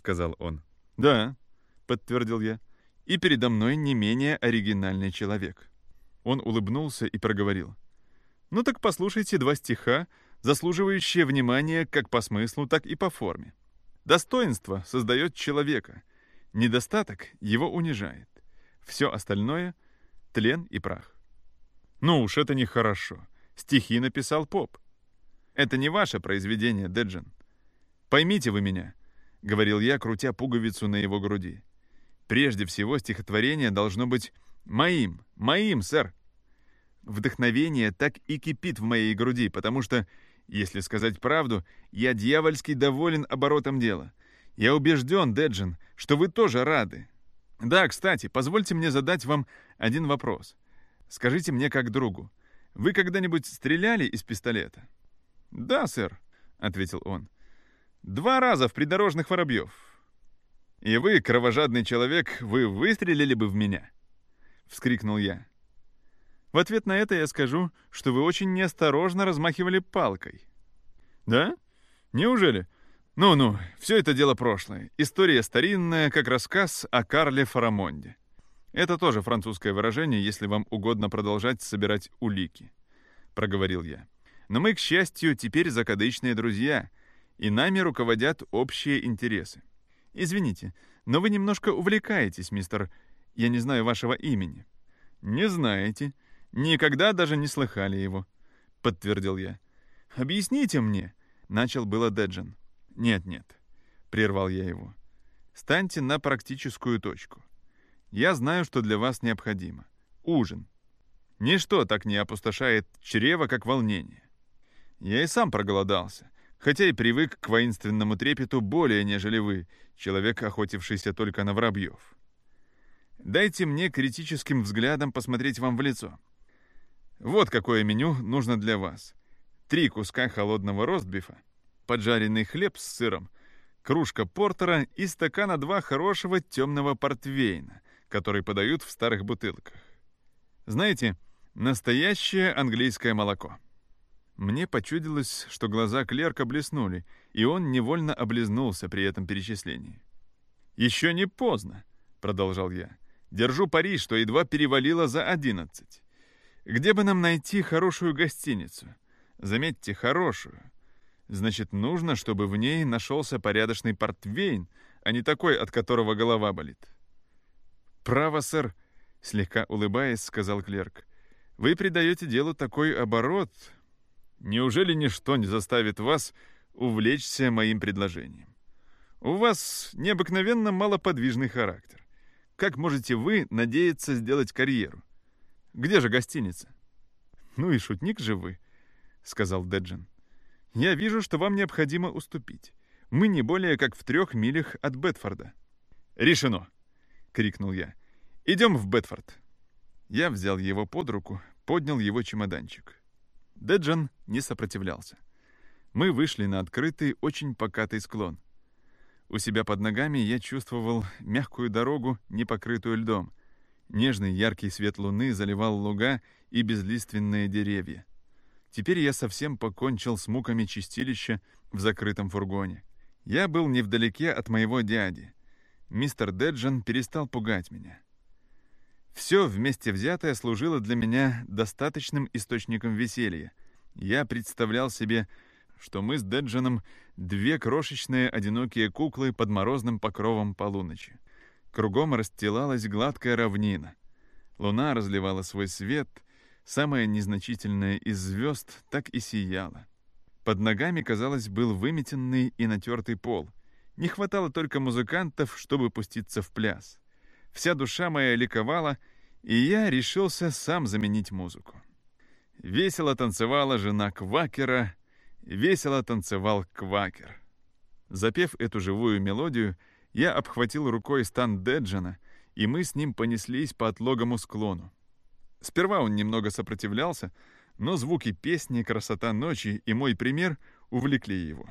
сказал он. «Да», — подтвердил я, — «и передо мной не менее оригинальный человек». Он улыбнулся и проговорил. «Ну так послушайте два стиха, заслуживающие внимания как по смыслу, так и по форме. Достоинство создает человека, недостаток его унижает. Все остальное — тлен и прах». «Ну уж это нехорошо. Стихи написал поп». «Это не ваше произведение, Деджин. Поймите вы меня», — говорил я, крутя пуговицу на его груди. «Прежде всего стихотворение должно быть моим, моим, сэр. Вдохновение так и кипит в моей груди, потому что, если сказать правду, я дьявольски доволен оборотом дела. Я убежден, Деджин, что вы тоже рады. Да, кстати, позвольте мне задать вам один вопрос. Скажите мне как другу, вы когда-нибудь стреляли из пистолета? «Да, сэр», — ответил он. Два раза в придорожных воробьев. И вы, кровожадный человек, вы выстрелили бы в меня? Вскрикнул я. В ответ на это я скажу, что вы очень неосторожно размахивали палкой. Да? Неужели? Ну-ну, все это дело прошлое. История старинная, как рассказ о Карле Фарамонде. Это тоже французское выражение, если вам угодно продолжать собирать улики. Проговорил я. Но мы, к счастью, теперь закадычные друзья — и нами руководят общие интересы. Извините, но вы немножко увлекаетесь, мистер... Я не знаю вашего имени». «Не знаете. Никогда даже не слыхали его», — подтвердил я. «Объясните мне», — начал было Деджин. «Нет-нет», — прервал я его. «Станьте на практическую точку. Я знаю, что для вас необходимо. Ужин. Ничто так не опустошает чрево, как волнение. Я и сам проголодался, хотя и привык к воинственному трепету более, нежели вы, человек, охотившийся только на воробьев. Дайте мне критическим взглядом посмотреть вам в лицо. Вот какое меню нужно для вас. Три куска холодного ростбифа, поджаренный хлеб с сыром, кружка портера и стакана два хорошего темного портвейна, который подают в старых бутылках. Знаете, настоящее английское молоко. Мне почудилось, что глаза клерка блеснули, и он невольно облизнулся при этом перечислении. «Еще не поздно», — продолжал я. «Держу пари, что едва перевалило за одиннадцать. Где бы нам найти хорошую гостиницу? Заметьте, хорошую. Значит, нужно, чтобы в ней нашелся порядочный портвейн, а не такой, от которого голова болит». «Право, сэр», — слегка улыбаясь, сказал клерк. «Вы придаете делу такой оборот, Неужели ничто не заставит вас увлечься моим предложением? У вас необыкновенно малоподвижный характер. Как можете вы надеяться сделать карьеру? Где же гостиница? Ну и шутник же вы, сказал Деджин. Я вижу, что вам необходимо уступить. Мы не более как в трех милях от Бетфорда. Решено! крикнул я. Идем в Бетфорд. Я взял его под руку, поднял его чемоданчик. Деджан не сопротивлялся. Мы вышли на открытый, очень покатый склон. У себя под ногами я чувствовал мягкую дорогу, не покрытую льдом. Нежный яркий свет луны заливал луга и безлиственные деревья. Теперь я совсем покончил с муками чистилища в закрытом фургоне. Я был невдалеке от моего дяди. Мистер Деджан перестал пугать меня. Все вместе взятое служило для меня достаточным источником веселья. Я представлял себе, что мы с Деджином две крошечные одинокие куклы под морозным покровом полуночи. Кругом расстилалась гладкая равнина. Луна разливала свой свет, самая незначительная из звезд так и сияла. Под ногами, казалось, был выметенный и натертый пол. Не хватало только музыкантов, чтобы пуститься в пляс. Вся душа моя ликовала, и я решился сам заменить музыку. Весело танцевала жена Квакера, весело танцевал Квакер. Запев эту живую мелодию, я обхватил рукой стан Деджана, и мы с ним понеслись по отлогому склону. Сперва он немного сопротивлялся, но звуки песни, красота ночи и мой пример увлекли его.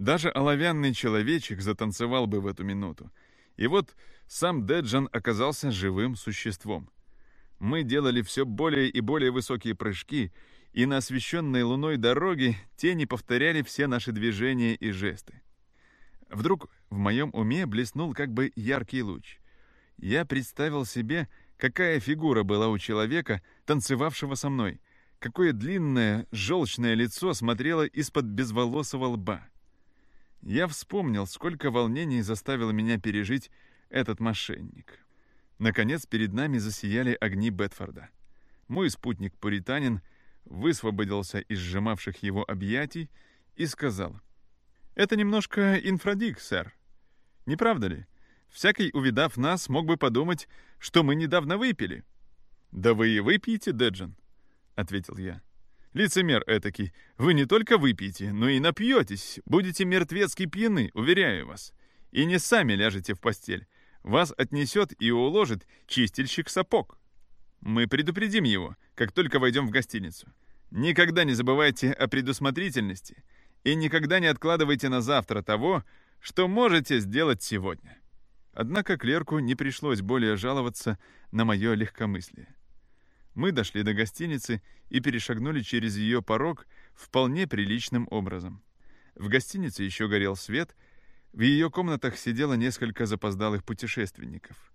Даже оловянный человечек затанцевал бы в эту минуту, и вот сам Деджан оказался живым существом. Мы делали все более и более высокие прыжки, и на освещенной луной дороге тени повторяли все наши движения и жесты. Вдруг в моем уме блеснул как бы яркий луч. Я представил себе, какая фигура была у человека, танцевавшего со мной, какое длинное, желчное лицо смотрело из-под безволосого лба. Я вспомнил, сколько волнений заставил меня пережить этот мошенник. Наконец перед нами засияли огни Бетфорда. Мой спутник-пуританин высвободился из сжимавших его объятий и сказал, «Это немножко инфрадик, сэр. Не правда ли? Всякий, увидав нас, мог бы подумать, что мы недавно выпили». «Да вы и выпьете, Деджин», — ответил я. «Лицемер этакий, вы не только выпьете, но и напьетесь, будете мертвецки пьяны, уверяю вас, и не сами ляжете в постель. Вас отнесет и уложит чистильщик сапог. Мы предупредим его, как только войдем в гостиницу. Никогда не забывайте о предусмотрительности и никогда не откладывайте на завтра того, что можете сделать сегодня». Однако клерку не пришлось более жаловаться на мое легкомыслие. Мы дошли до гостиницы и перешагнули через ее порог вполне приличным образом. В гостинице еще горел свет, в ее комнатах сидело несколько запоздалых путешественников.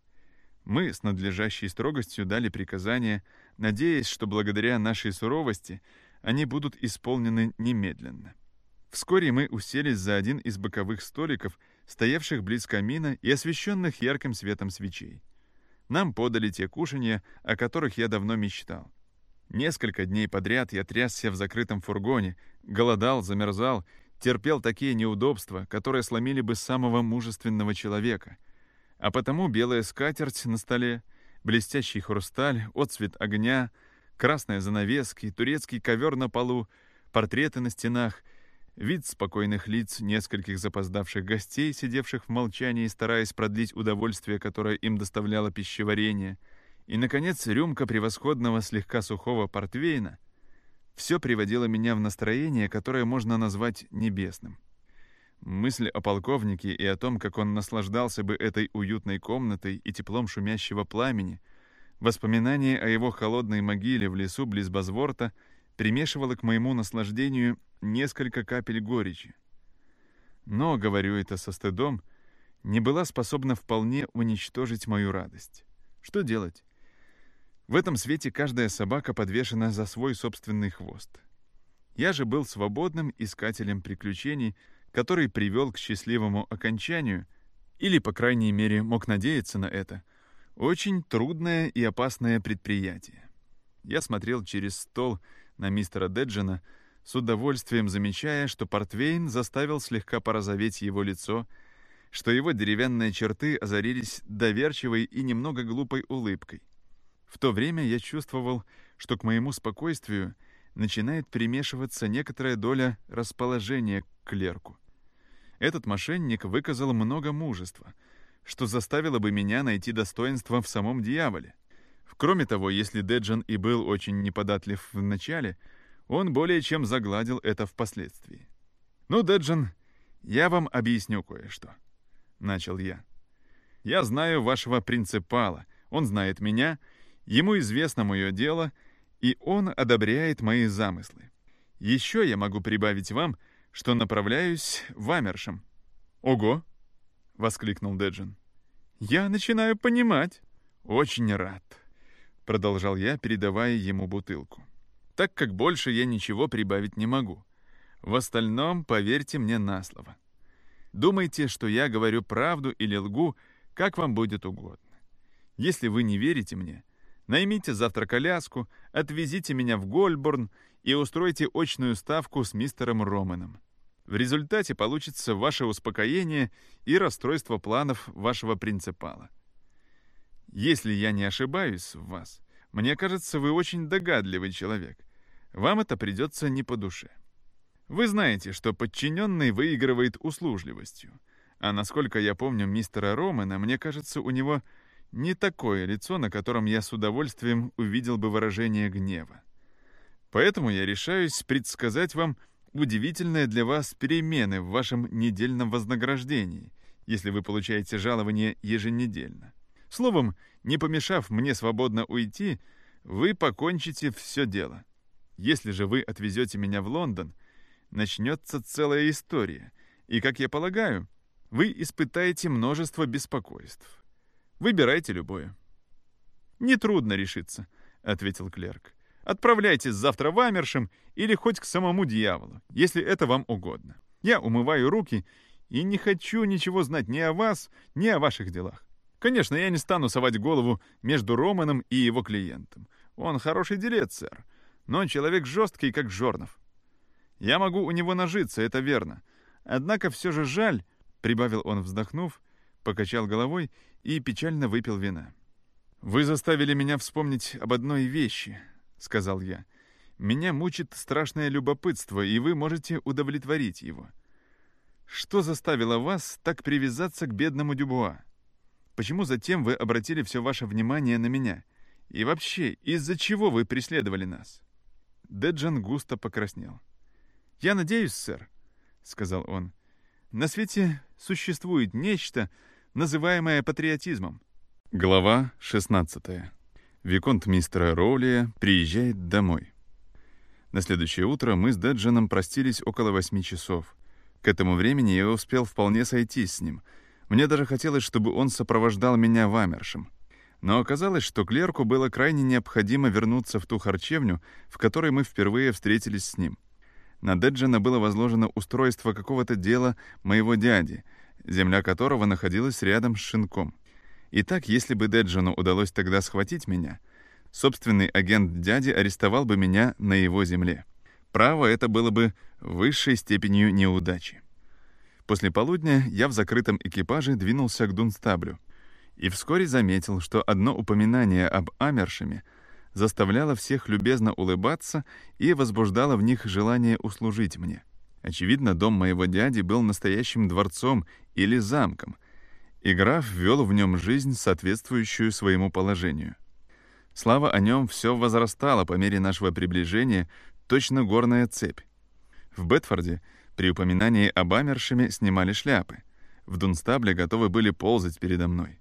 Мы с надлежащей строгостью дали приказание, надеясь, что благодаря нашей суровости они будут исполнены немедленно. Вскоре мы уселись за один из боковых столиков, стоявших близ камина и освещенных ярким светом свечей. Нам подали те кушанья, о которых я давно мечтал. Несколько дней подряд я трясся в закрытом фургоне, голодал, замерзал, терпел такие неудобства, которые сломили бы самого мужественного человека. А потому белая скатерть на столе, блестящий хрусталь, отцвет огня, красные занавески, турецкий ковер на полу, портреты на стенах — Вид спокойных лиц нескольких запоздавших гостей, сидевших в молчании, стараясь продлить удовольствие, которое им доставляло пищеварение, и, наконец, рюмка превосходного слегка сухого портвейна — все приводило меня в настроение, которое можно назвать небесным. Мысль о полковнике и о том, как он наслаждался бы этой уютной комнатой и теплом шумящего пламени, воспоминание о его холодной могиле в лесу близ Базворта примешивало к моему наслаждению несколько капель горечи. Но, говорю это со стыдом, не была способна вполне уничтожить мою радость. Что делать? В этом свете каждая собака подвешена за свой собственный хвост. Я же был свободным искателем приключений, который привел к счастливому окончанию, или, по крайней мере, мог надеяться на это, очень трудное и опасное предприятие. Я смотрел через стол на мистера Деджина, с удовольствием замечая, что Портвейн заставил слегка порозоветь его лицо, что его деревянные черты озарились доверчивой и немного глупой улыбкой. В то время я чувствовал, что к моему спокойствию начинает примешиваться некоторая доля расположения к клерку. Этот мошенник выказал много мужества, что заставило бы меня найти достоинство в самом дьяволе. Кроме того, если Деджин и был очень неподатлив в начале — он более чем загладил это впоследствии. «Ну, Деджин, я вам объясню кое-что», — начал я. «Я знаю вашего принципала, он знает меня, ему известно мое дело, и он одобряет мои замыслы. Еще я могу прибавить вам, что направляюсь в Амершем». «Ого!» — воскликнул Деджин. «Я начинаю понимать». «Очень рад», — продолжал я, передавая ему бутылку так как больше я ничего прибавить не могу. В остальном поверьте мне на слово. Думайте, что я говорю правду или лгу, как вам будет угодно. Если вы не верите мне, наймите завтра коляску, отвезите меня в Гольборн и устройте очную ставку с мистером Романом. В результате получится ваше успокоение и расстройство планов вашего принципала. Если я не ошибаюсь в вас, мне кажется, вы очень догадливый человек, вам это придется не по душе. Вы знаете, что подчиненный выигрывает услужливостью. А насколько я помню мистера Романа, мне кажется, у него не такое лицо, на котором я с удовольствием увидел бы выражение гнева. Поэтому я решаюсь предсказать вам удивительные для вас перемены в вашем недельном вознаграждении, если вы получаете жалование еженедельно. Словом, не помешав мне свободно уйти, вы покончите все дело. Если же вы отвезете меня в Лондон, начнется целая история. И, как я полагаю, вы испытаете множество беспокойств. Выбирайте любое. «Нетрудно решиться», — ответил клерк. «Отправляйтесь завтра в Амершем или хоть к самому дьяволу, если это вам угодно. Я умываю руки и не хочу ничего знать ни о вас, ни о ваших делах. Конечно, я не стану совать голову между Романом и его клиентом. Он хороший делец, сэр, но человек жесткий, как Жорнов. Я могу у него нажиться, это верно. Однако все же жаль, — прибавил он, вздохнув, покачал головой и печально выпил вина. «Вы заставили меня вспомнить об одной вещи», — сказал я. «Меня мучит страшное любопытство, и вы можете удовлетворить его. Что заставило вас так привязаться к бедному Дюбуа? Почему затем вы обратили все ваше внимание на меня? И вообще, из-за чего вы преследовали нас?» Деджан густо покраснел. «Я надеюсь, сэр», — сказал он, — «на свете существует нечто, называемое патриотизмом. Глава 16. Виконт мистера Роулия приезжает домой. На следующее утро мы с Деджином простились около восьми часов. К этому времени я успел вполне сойтись с ним. Мне даже хотелось, чтобы он сопровождал меня в Амершем. Но оказалось, что клерку было крайне необходимо вернуться в ту харчевню, в которой мы впервые встретились с ним. На Деджина было возложено устройство какого-то дела моего дяди, земля которого находилась рядом с шинком. Итак, если бы Деджину удалось тогда схватить меня, собственный агент дяди арестовал бы меня на его земле. Право это было бы высшей степенью неудачи. После полудня я в закрытом экипаже двинулся к Дунстаблю и вскоре заметил, что одно упоминание об Амершеме заставляло всех любезно улыбаться и возбуждало в них желание услужить мне. Очевидно, дом моего дяди был настоящим дворцом или замком — и граф ввел в нем жизнь, соответствующую своему положению. Слава о нем все возрастала по мере нашего приближения, точно горная цепь. В Бетфорде при упоминании об Амершеме снимали шляпы. В Дунстабле готовы были ползать передо мной.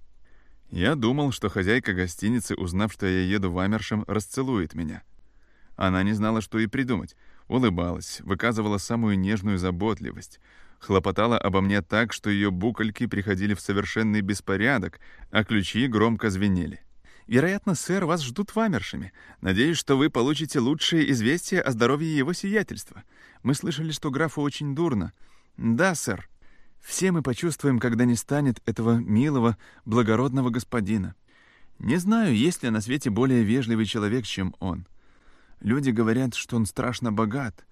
Я думал, что хозяйка гостиницы, узнав, что я еду в Амершем, расцелует меня. Она не знала, что и придумать. Улыбалась, выказывала самую нежную заботливость — хлопотала обо мне так, что ее букольки приходили в совершенный беспорядок, а ключи громко звенели. «Вероятно, сэр, вас ждут в Амершеме. Надеюсь, что вы получите лучшие известия о здоровье его сиятельства. Мы слышали, что графу очень дурно». «Да, сэр. Все мы почувствуем, когда не станет этого милого, благородного господина. Не знаю, есть ли на свете более вежливый человек, чем он. Люди говорят, что он страшно богат,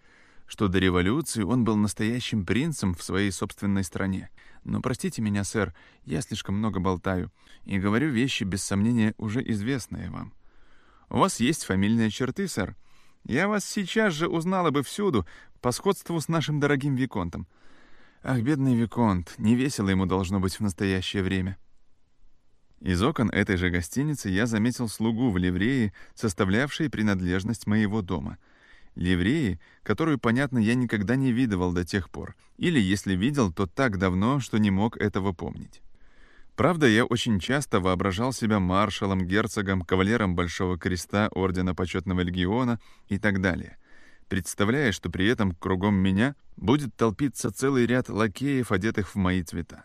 что до революции он был настоящим принцем в своей собственной стране. Но простите меня, сэр, я слишком много болтаю и говорю вещи, без сомнения, уже известные вам. У вас есть фамильные черты, сэр. Я вас сейчас же узнала бы всюду по сходству с нашим дорогим Виконтом. Ах, бедный Виконт, не весело ему должно быть в настоящее время. Из окон этой же гостиницы я заметил слугу в ливрее, составлявшей принадлежность моего дома — ливреи, которую, понятно, я никогда не видывал до тех пор, или, если видел, то так давно, что не мог этого помнить. Правда, я очень часто воображал себя маршалом, герцогом, кавалером Большого Креста, Ордена Почетного Легиона и так далее, представляя, что при этом кругом меня будет толпиться целый ряд лакеев, одетых в мои цвета.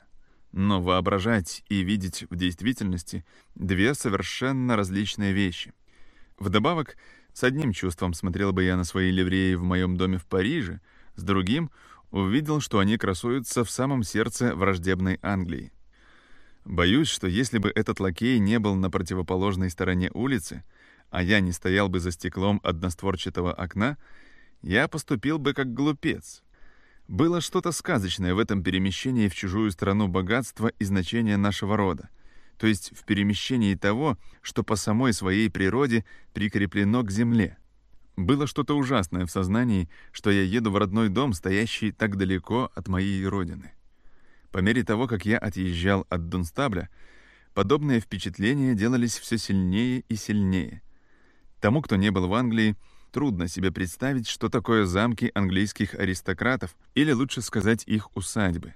Но воображать и видеть в действительности — две совершенно различные вещи. Вдобавок, с одним чувством смотрел бы я на свои ливреи в моем доме в Париже, с другим увидел, что они красуются в самом сердце враждебной Англии. Боюсь, что если бы этот лакей не был на противоположной стороне улицы, а я не стоял бы за стеклом одностворчатого окна, я поступил бы как глупец. Было что-то сказочное в этом перемещении в чужую страну богатства и значения нашего рода — то есть в перемещении того, что по самой своей природе прикреплено к земле. Было что-то ужасное в сознании, что я еду в родной дом, стоящий так далеко от моей родины. По мере того, как я отъезжал от Дунстабля, подобные впечатления делались все сильнее и сильнее. Тому, кто не был в Англии, трудно себе представить, что такое замки английских аристократов, или лучше сказать, их усадьбы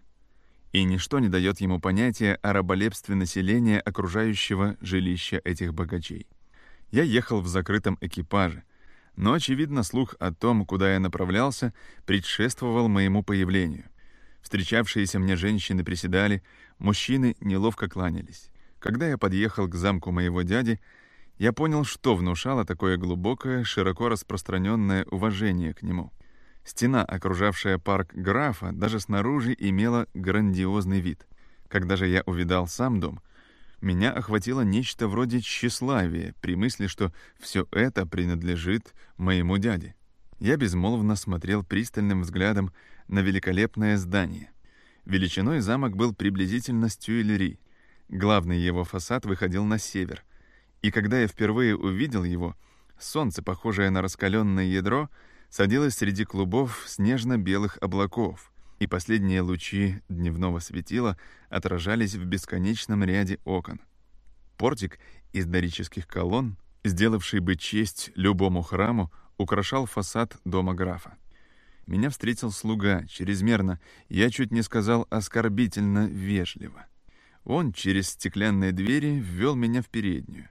и ничто не дает ему понятия о раболепстве населения окружающего жилища этих богачей. Я ехал в закрытом экипаже, но, очевидно, слух о том, куда я направлялся, предшествовал моему появлению. Встречавшиеся мне женщины приседали, мужчины неловко кланялись. Когда я подъехал к замку моего дяди, я понял, что внушало такое глубокое, широко распространенное уважение к нему. Стена, окружавшая парк графа, даже снаружи имела грандиозный вид. Когда же я увидал сам дом, меня охватило нечто вроде тщеславия при мысли, что все это принадлежит моему дяде. Я безмолвно смотрел пристальным взглядом на великолепное здание. Величиной замок был приблизительно с. Главный его фасад выходил на север. И когда я впервые увидел его, солнце, похожее на раскаленное ядро, садилось среди клубов снежно-белых облаков, и последние лучи дневного светила отражались в бесконечном ряде окон. Портик из дорических колонн, сделавший бы честь любому храму, украшал фасад дома графа. Меня встретил слуга, чрезмерно, я чуть не сказал оскорбительно вежливо. Он через стеклянные двери ввел меня в переднюю.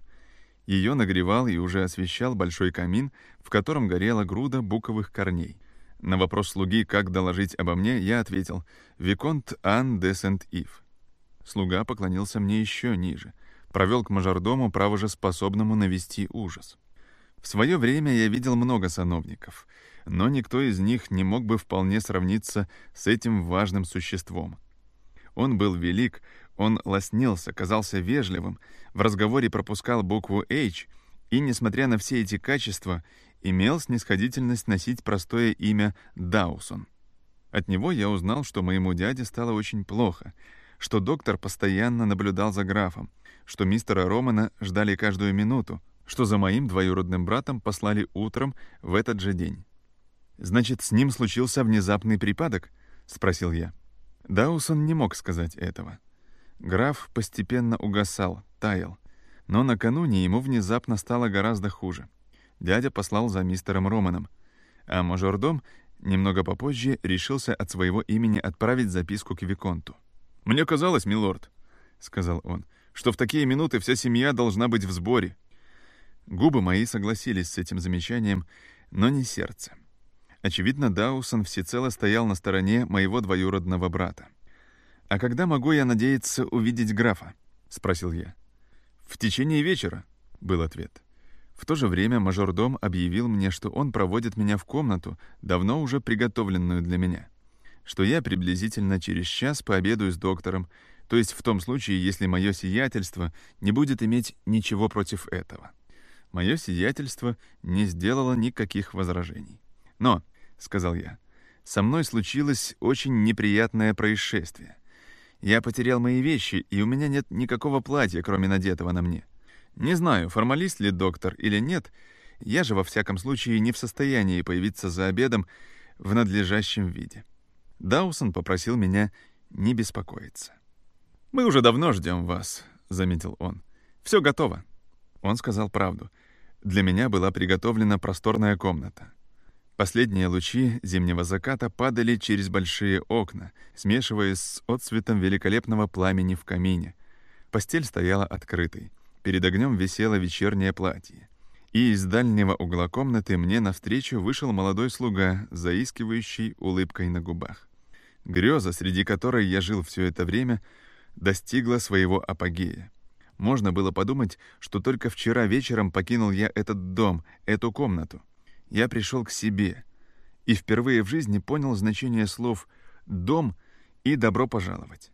Ее нагревал и уже освещал большой камин, в котором горела груда буковых корней. На вопрос слуги, как доложить обо мне, я ответил «Виконт Ан де Сент-Ив». Слуга поклонился мне еще ниже, провел к мажордому, право же способному навести ужас. В свое время я видел много сановников, но никто из них не мог бы вполне сравниться с этим важным существом. Он был велик, он лоснился, казался вежливым, в разговоре пропускал букву «H», и, несмотря на все эти качества, имел снисходительность носить простое имя Даусон. От него я узнал, что моему дяде стало очень плохо, что доктор постоянно наблюдал за графом, что мистера Романа ждали каждую минуту, что за моим двоюродным братом послали утром в этот же день. «Значит, с ним случился внезапный припадок?» — спросил я. Даусон не мог сказать этого. Граф постепенно угасал, таял. Но накануне ему внезапно стало гораздо хуже. Дядя послал за мистером Романом, а мажордом немного попозже решился от своего имени отправить записку к Виконту. «Мне казалось, милорд», — сказал он, — «что в такие минуты вся семья должна быть в сборе. Губы мои согласились с этим замечанием, но не сердце. Очевидно, Даусон всецело стоял на стороне моего двоюродного брата. «А когда могу я надеяться увидеть графа?» — спросил я. «В течение вечера», — был ответ. В то же время мажордом объявил мне, что он проводит меня в комнату, давно уже приготовленную для меня, что я приблизительно через час пообедаю с доктором, то есть в том случае, если мое сиятельство не будет иметь ничего против этого. Мое сиятельство не сделало никаких возражений. «Но», — сказал я, — «со мной случилось очень неприятное происшествие. Я потерял мои вещи, и у меня нет никакого платья, кроме надетого на мне. Не знаю, формалист ли доктор или нет, я же во всяком случае не в состоянии появиться за обедом в надлежащем виде». Даусон попросил меня не беспокоиться. «Мы уже давно ждем вас», — заметил он. «Все готово». Он сказал правду — для меня была приготовлена просторная комната. Последние лучи зимнего заката падали через большие окна, смешиваясь с отцветом великолепного пламени в камине. Постель стояла открытой. Перед огнем висело вечернее платье. И из дальнего угла комнаты мне навстречу вышел молодой слуга, заискивающий улыбкой на губах. Греза, среди которой я жил все это время, достигла своего апогея. Можно было подумать, что только вчера вечером покинул я этот дом, эту комнату. Я пришел к себе и впервые в жизни понял значение слов «дом» и «добро пожаловать».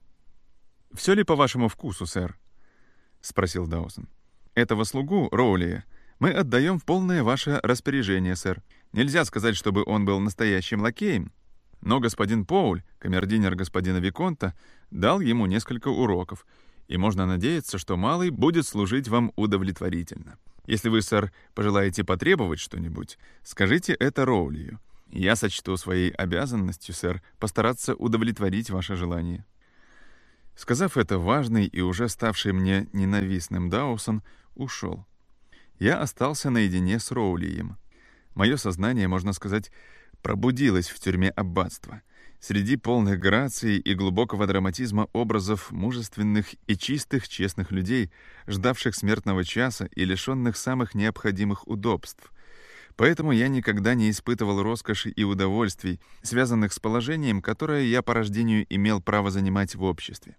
«Все ли по вашему вкусу, сэр?» — спросил Даусон. «Этого слугу, Роулия, мы отдаем в полное ваше распоряжение, сэр. Нельзя сказать, чтобы он был настоящим лакеем, но господин Поуль, камердинер господина Виконта, дал ему несколько уроков — и можно надеяться, что малый будет служить вам удовлетворительно. Если вы, сэр, пожелаете потребовать что-нибудь, скажите это Роулию. Я сочту своей обязанностью, сэр, постараться удовлетворить ваше желание». Сказав это, важный и уже ставший мне ненавистным Даусон ушел. Я остался наедине с Роулием. Мое сознание, можно сказать, пробудилось в тюрьме аббатства — среди полных грации и глубокого драматизма образов мужественных и чистых честных людей, ждавших смертного часа и лишенных самых необходимых удобств, Поэтому я никогда не испытывал роскоши и удовольствий, связанных с положением, которое я по рождению имел право занимать в обществе.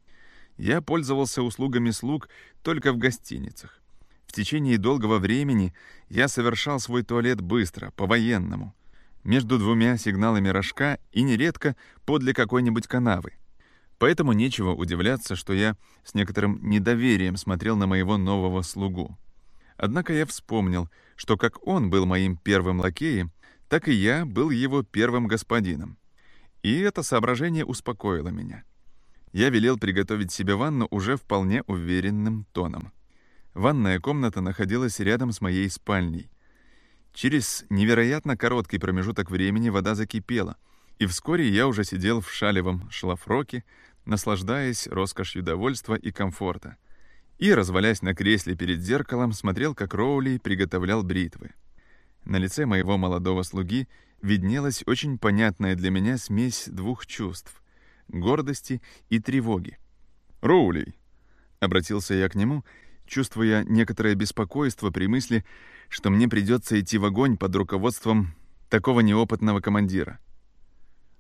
Я пользовался услугами слуг только в гостиницах. В течение долгого времени я совершал свой туалет быстро, по-военному, между двумя сигналами рожка и нередко подле какой-нибудь канавы. Поэтому нечего удивляться, что я с некоторым недоверием смотрел на моего нового слугу. Однако я вспомнил, что как он был моим первым лакеем, так и я был его первым господином. И это соображение успокоило меня. Я велел приготовить себе ванну уже вполне уверенным тоном. Ванная комната находилась рядом с моей спальней. Через невероятно короткий промежуток времени вода закипела, и вскоре я уже сидел в шалевом шлафроке, наслаждаясь роскошью довольства и комфорта, и, развалясь на кресле перед зеркалом, смотрел, как Роули приготовлял бритвы. На лице моего молодого слуги виднелась очень понятная для меня смесь двух чувств — гордости и тревоги. «Роули!» — обратился я к нему — чувствуя некоторое беспокойство при мысли, что мне придется идти в огонь под руководством такого неопытного командира.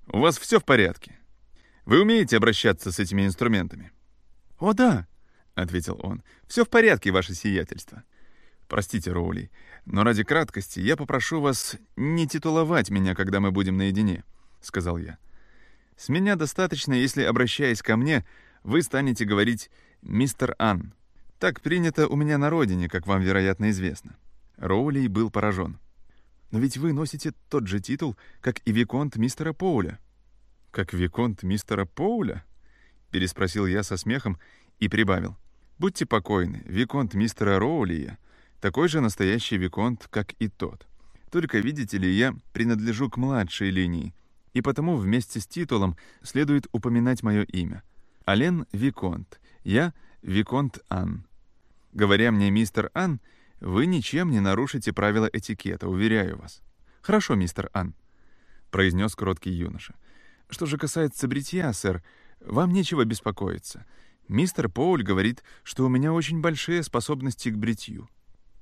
«У вас все в порядке? Вы умеете обращаться с этими инструментами?» «О, да», — ответил он, — «все в порядке, ваше сиятельство». «Простите, Роули, но ради краткости я попрошу вас не титуловать меня, когда мы будем наедине», — сказал я. «С меня достаточно, если, обращаясь ко мне, вы станете говорить «мистер Ан». Так принято у меня на родине, как вам, вероятно, известно». Роули был поражен. «Но ведь вы носите тот же титул, как и Виконт мистера Поуля». «Как Виконт мистера Поуля?» — переспросил я со смехом и прибавил. «Будьте покойны, Виконт мистера Роулия такой же настоящий Виконт, как и тот. Только, видите ли, я принадлежу к младшей линии, и потому вместе с титулом следует упоминать мое имя. Ален Виконт, я Виконт Ан. Говоря мне «мистер Ан», вы ничем не нарушите правила этикета, уверяю вас. «Хорошо, мистер Ан», — произнес кроткий юноша. «Что же касается бритья, сэр, вам нечего беспокоиться. Мистер Поуль говорит, что у меня очень большие способности к бритью».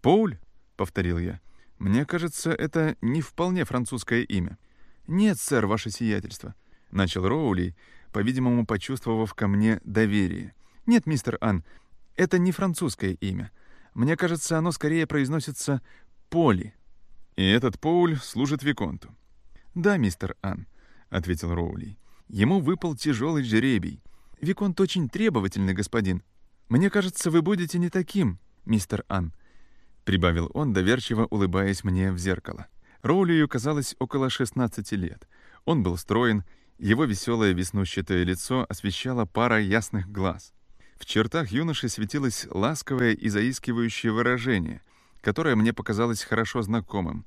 «Поуль?» — повторил я. «Мне кажется, это не вполне французское имя». «Нет, сэр, ваше сиятельство», — начал Роули, по-видимому, почувствовав ко мне доверие. «Нет, мистер Ан, это не французское имя. Мне кажется, оно скорее произносится «Поли». И этот Поуль служит Виконту. «Да, мистер Ан», — ответил Роули. «Ему выпал тяжелый жеребий. Виконт очень требовательный господин. Мне кажется, вы будете не таким, мистер Ан», — прибавил он, доверчиво улыбаясь мне в зеркало. Роулию казалось около 16 лет. Он был строен, его веселое веснущатое лицо освещало пара ясных глаз. В чертах юноши светилось ласковое и заискивающее выражение, которое мне показалось хорошо знакомым.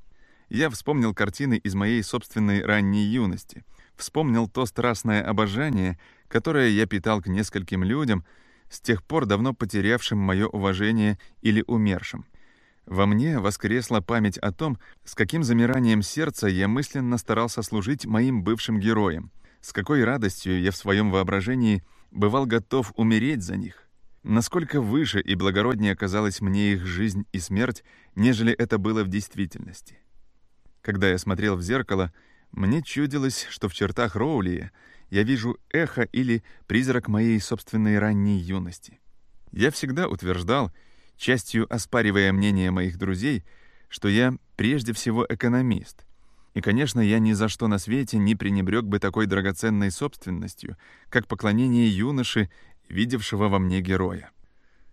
Я вспомнил картины из моей собственной ранней юности, вспомнил то страстное обожание, которое я питал к нескольким людям, с тех пор давно потерявшим мое уважение или умершим. Во мне воскресла память о том, с каким замиранием сердца я мысленно старался служить моим бывшим героям, с какой радостью я в своем воображении — бывал готов умереть за них. Насколько выше и благороднее казалась мне их жизнь и смерть, нежели это было в действительности. Когда я смотрел в зеркало, мне чудилось, что в чертах Роулия я вижу эхо или призрак моей собственной ранней юности. Я всегда утверждал, частью оспаривая мнение моих друзей, что я прежде всего экономист — и, конечно, я ни за что на свете не пренебрег бы такой драгоценной собственностью, как поклонение юноши, видевшего во мне героя.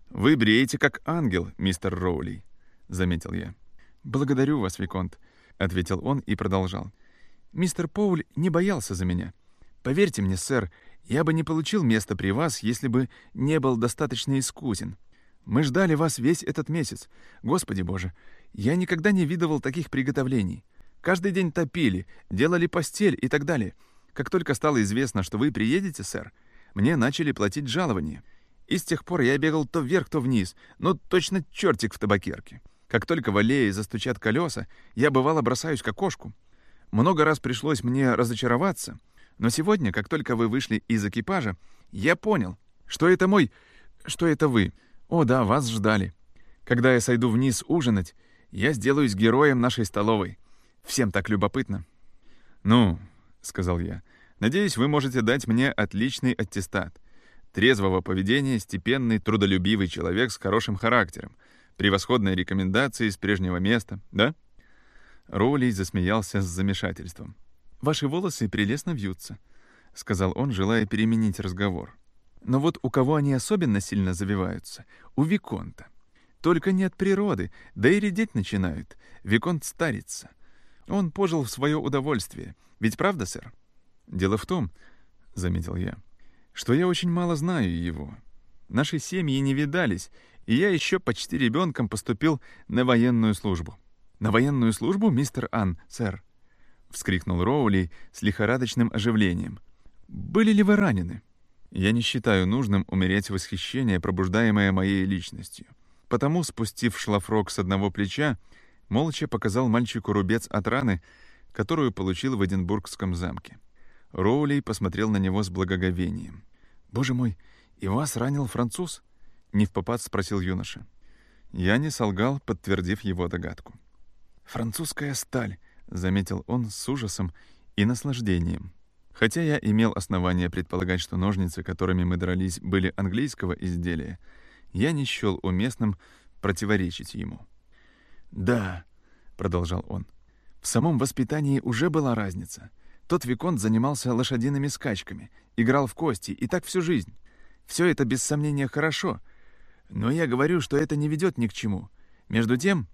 «Вы бреете как ангел, мистер Роули», — заметил я. «Благодарю вас, Виконт», — ответил он и продолжал. «Мистер Поуль не боялся за меня. Поверьте мне, сэр, я бы не получил место при вас, если бы не был достаточно искусен. Мы ждали вас весь этот месяц. Господи Боже, я никогда не видывал таких приготовлений. Каждый день топили, делали постель и так далее. Как только стало известно, что вы приедете, сэр, мне начали платить жалование. И с тех пор я бегал то вверх, то вниз, но точно чертик в табакерке. Как только в аллее застучат колеса, я бывало бросаюсь к окошку. Много раз пришлось мне разочароваться, но сегодня, как только вы вышли из экипажа, я понял, что это мой... что это вы. О да, вас ждали. Когда я сойду вниз ужинать, Я сделаюсь героем нашей столовой. Всем так любопытно». «Ну», — сказал я, — «надеюсь, вы можете дать мне отличный аттестат. Трезвого поведения, степенный, трудолюбивый человек с хорошим характером, превосходные рекомендации из прежнего места, да?» Роулей засмеялся с замешательством. «Ваши волосы прелестно вьются», — сказал он, желая переменить разговор. «Но вот у кого они особенно сильно завиваются? У Виконта. Только не от природы, да и редеть начинают. Виконт старится. Он пожил в свое удовольствие. Ведь правда, сэр? Дело в том, — заметил я, — что я очень мало знаю его. Наши семьи не видались, и я еще почти ребенком поступил на военную службу. «На военную службу, мистер Ан, сэр?» — вскрикнул Роули с лихорадочным оживлением. «Были ли вы ранены?» Я не считаю нужным умереть восхищение, пробуждаемое моей личностью. Потому, спустив шлафрок с одного плеча, молча показал мальчику рубец от раны, которую получил в Эдинбургском замке. Роулей посмотрел на него с благоговением. «Боже мой, и вас ранил француз?» — не в попад спросил юноша. Я не солгал, подтвердив его догадку. «Французская сталь», — заметил он с ужасом и наслаждением. Хотя я имел основания предполагать, что ножницы, которыми мы дрались, были английского изделия, я не счел уместным противоречить ему. «Да», — продолжал он, — «в самом воспитании уже была разница. Тот Виконт занимался лошадиными скачками, играл в кости, и так всю жизнь. Все это, без сомнения, хорошо. Но я говорю, что это не ведет ни к чему. Между тем,